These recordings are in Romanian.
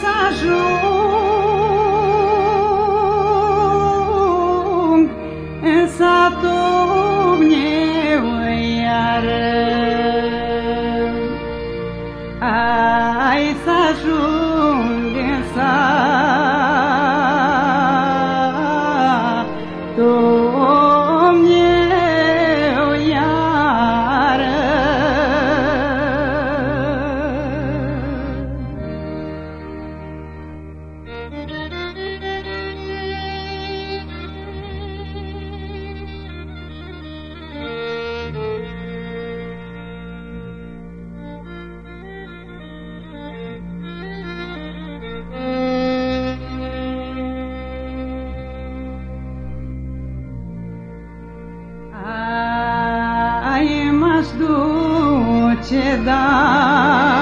Ai nas you dare.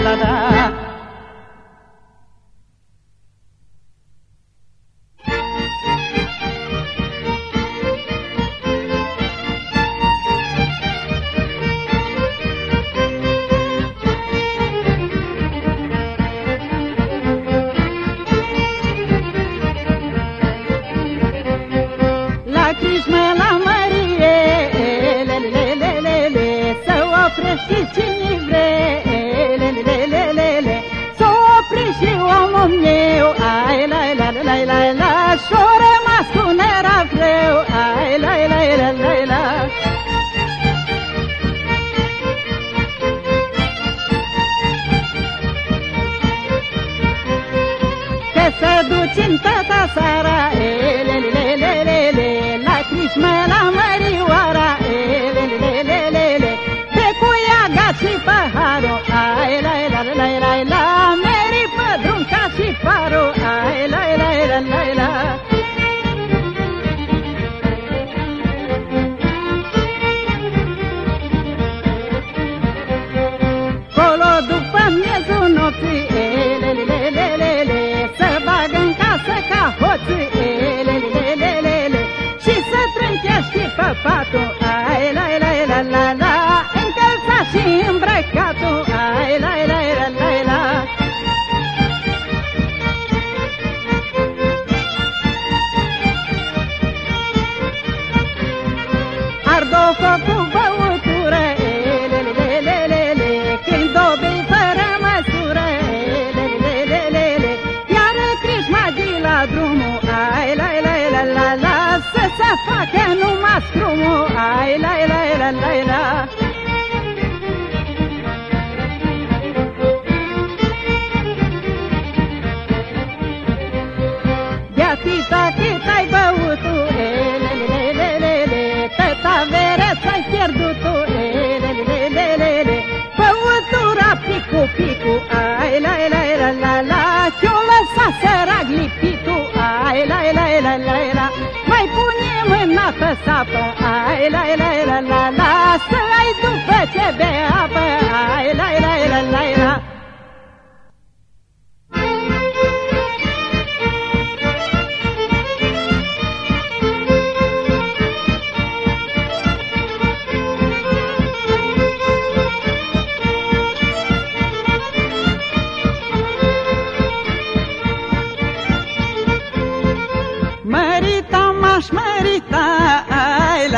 La la மனமறிவாரா Să se facă numai strumul, ai, la, la, la, la, la, sapă, ai, la, la, la, la, la, Să ai după ce bea apă,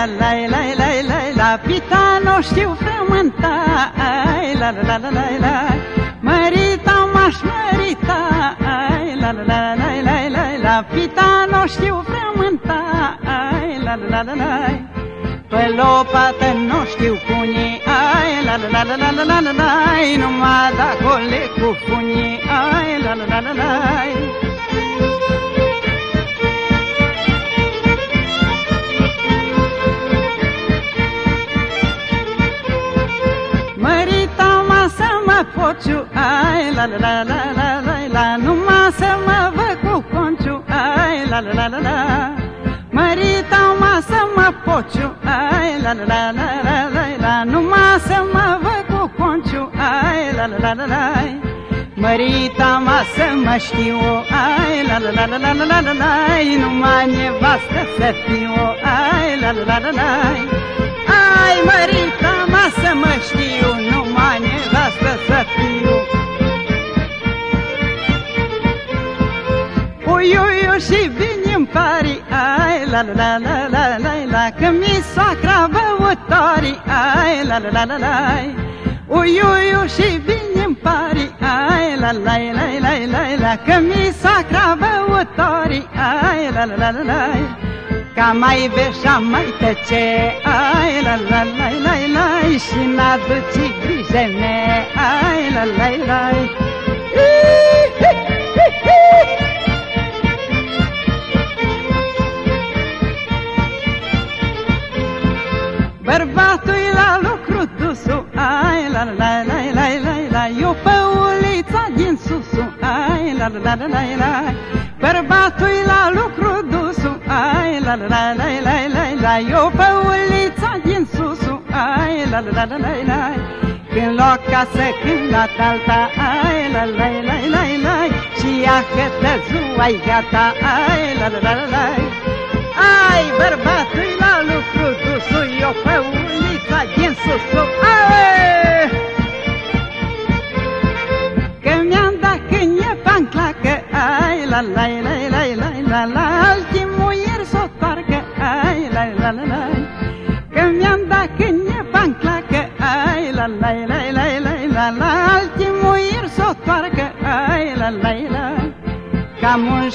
la la la la la la Pita nu știu frământa, ai la la la la la la Mărita m-aș mărita, ai la la la la la la la Pita nu știu frământa, ai la la la la la Pe lopată nu știu punii, ai la la la la la la la la la Numai dacă le cu punii, ai la la la la la Mărita cociu ai la la la la la la la Numai să mă văd cu conciu ai la la la la la Măritau ma să mă pociu ai la la la la la la la Numai să mă văd cu conciu ai la la la la la Mărita ma să mă știu ai la la la la la la la la la Numai nevastă să fiu ai la la la la la Ai mărita ma să mă știu numai proastă să fiu Uiuiu și vin îmi pari Ai la la la la la la la Că mi soacra băutorii Ai la la la la la Uiuiu și vin îmi pari Ai la la la la la la Că mi soacra băutorii Ai la la la la la ca mai beșa mai tăce. Ai la la la la la Și n-aduci grijă mea Ai la la la la Când loca să cânta talta Ai la la la la la Și ea hătăzua ai gata Ai la la la la Ai bărbatul la lucru Dusul eu pe ulița din sus Ai Că mi-am dat când e panclacă Ai la la la la la la la Altimul ieri s-o toarcă la la la la la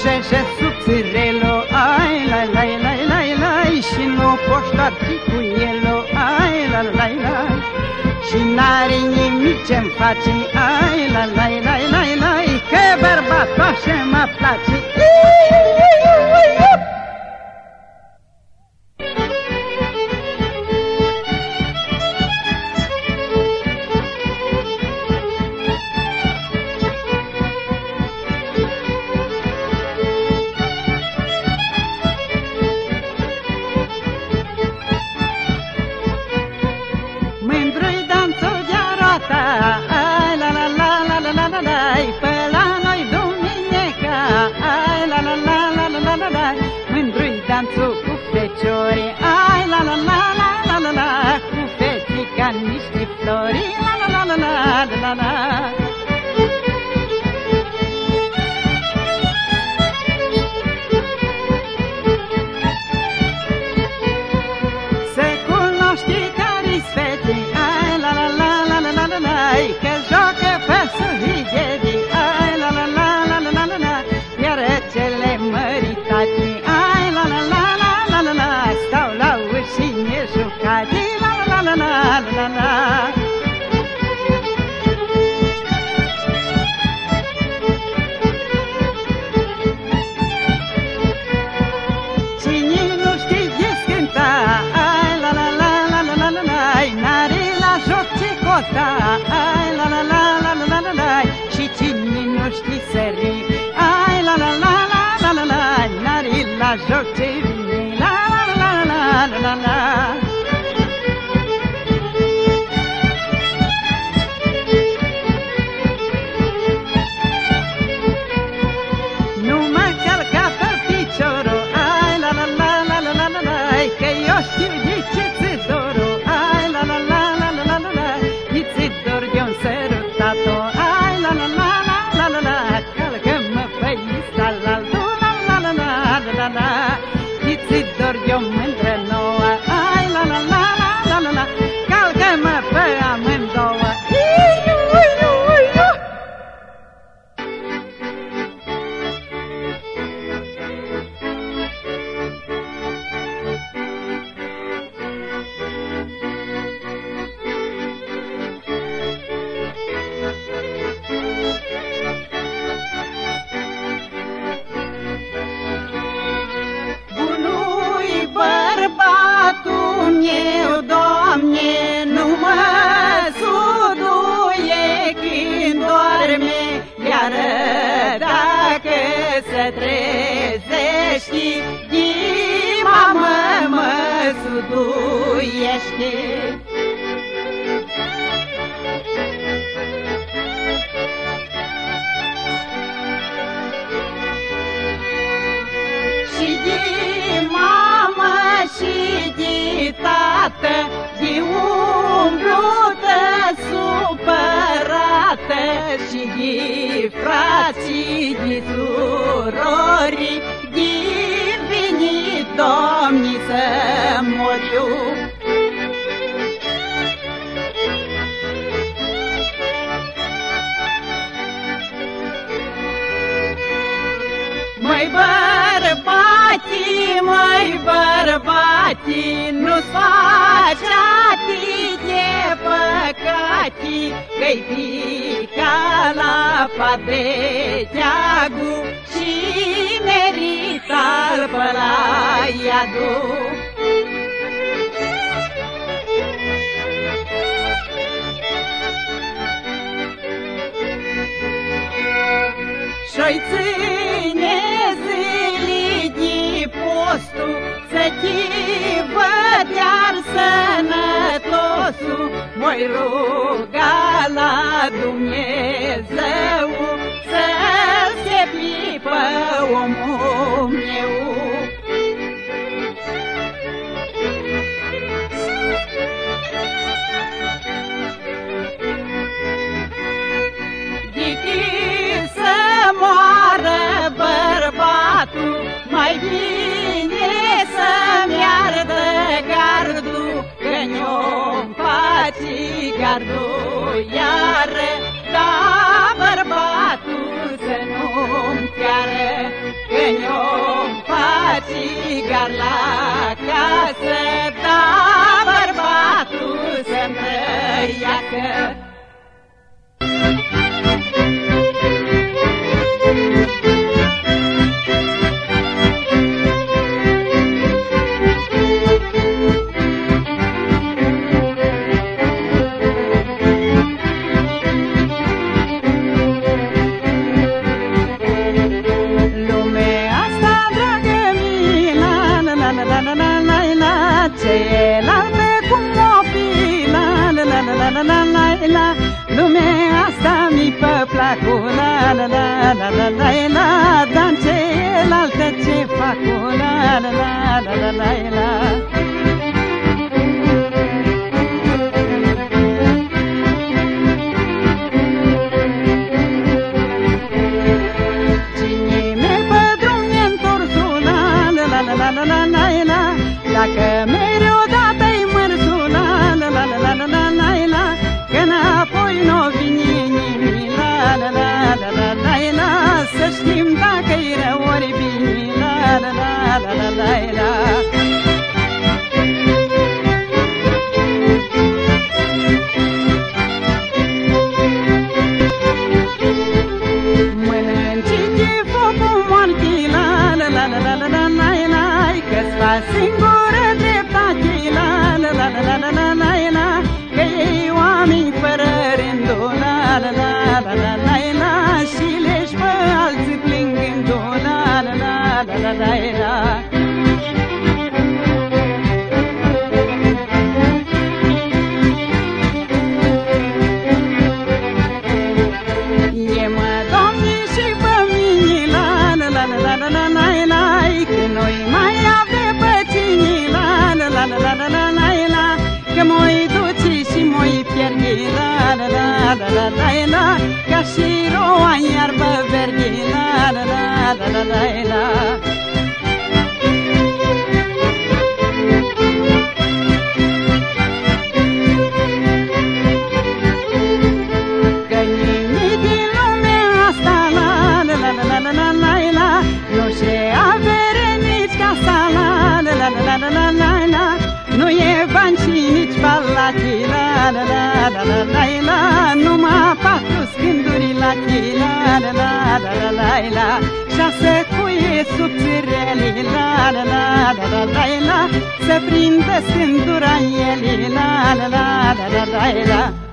Jeje subțirelo Ai, la, la, la, la, la Și nu poți da arti cu elo Ai, la, la, la, la Și n-are nimic ce-mi face Ai, la, la, deixa eu te contar. mântuiește. Și de mamă și de tată, de umblută supărată și de frații, de surorii, domnițe, moriu. Măi bărbații, măi bărbații, nu-ți face atâte păcati, Că-i pica la padetea și merită-l pe la iadu. Și-oi ține zilii de postul Să te văd iar sănătosul Mă-i ruga la Dumnezeu să se pripă omul meu. Dichi să moară bărbatul, mai bine să meardă gardul, că ne-o gardul iară, da bărbat piară când o faci gar la casă. Da, bărbatul să-mi trăiască. Mai avem pe cine la la la la la la la la la Că moi duce și moi pierde la la la la la la la Ca și roa în iarbă verde la la la la la la la la la la la la la Numai patru scânduri la chii la la la la la la Șase cuie subțireli la la la la la la la Se prinde scândura elii la la la la la la la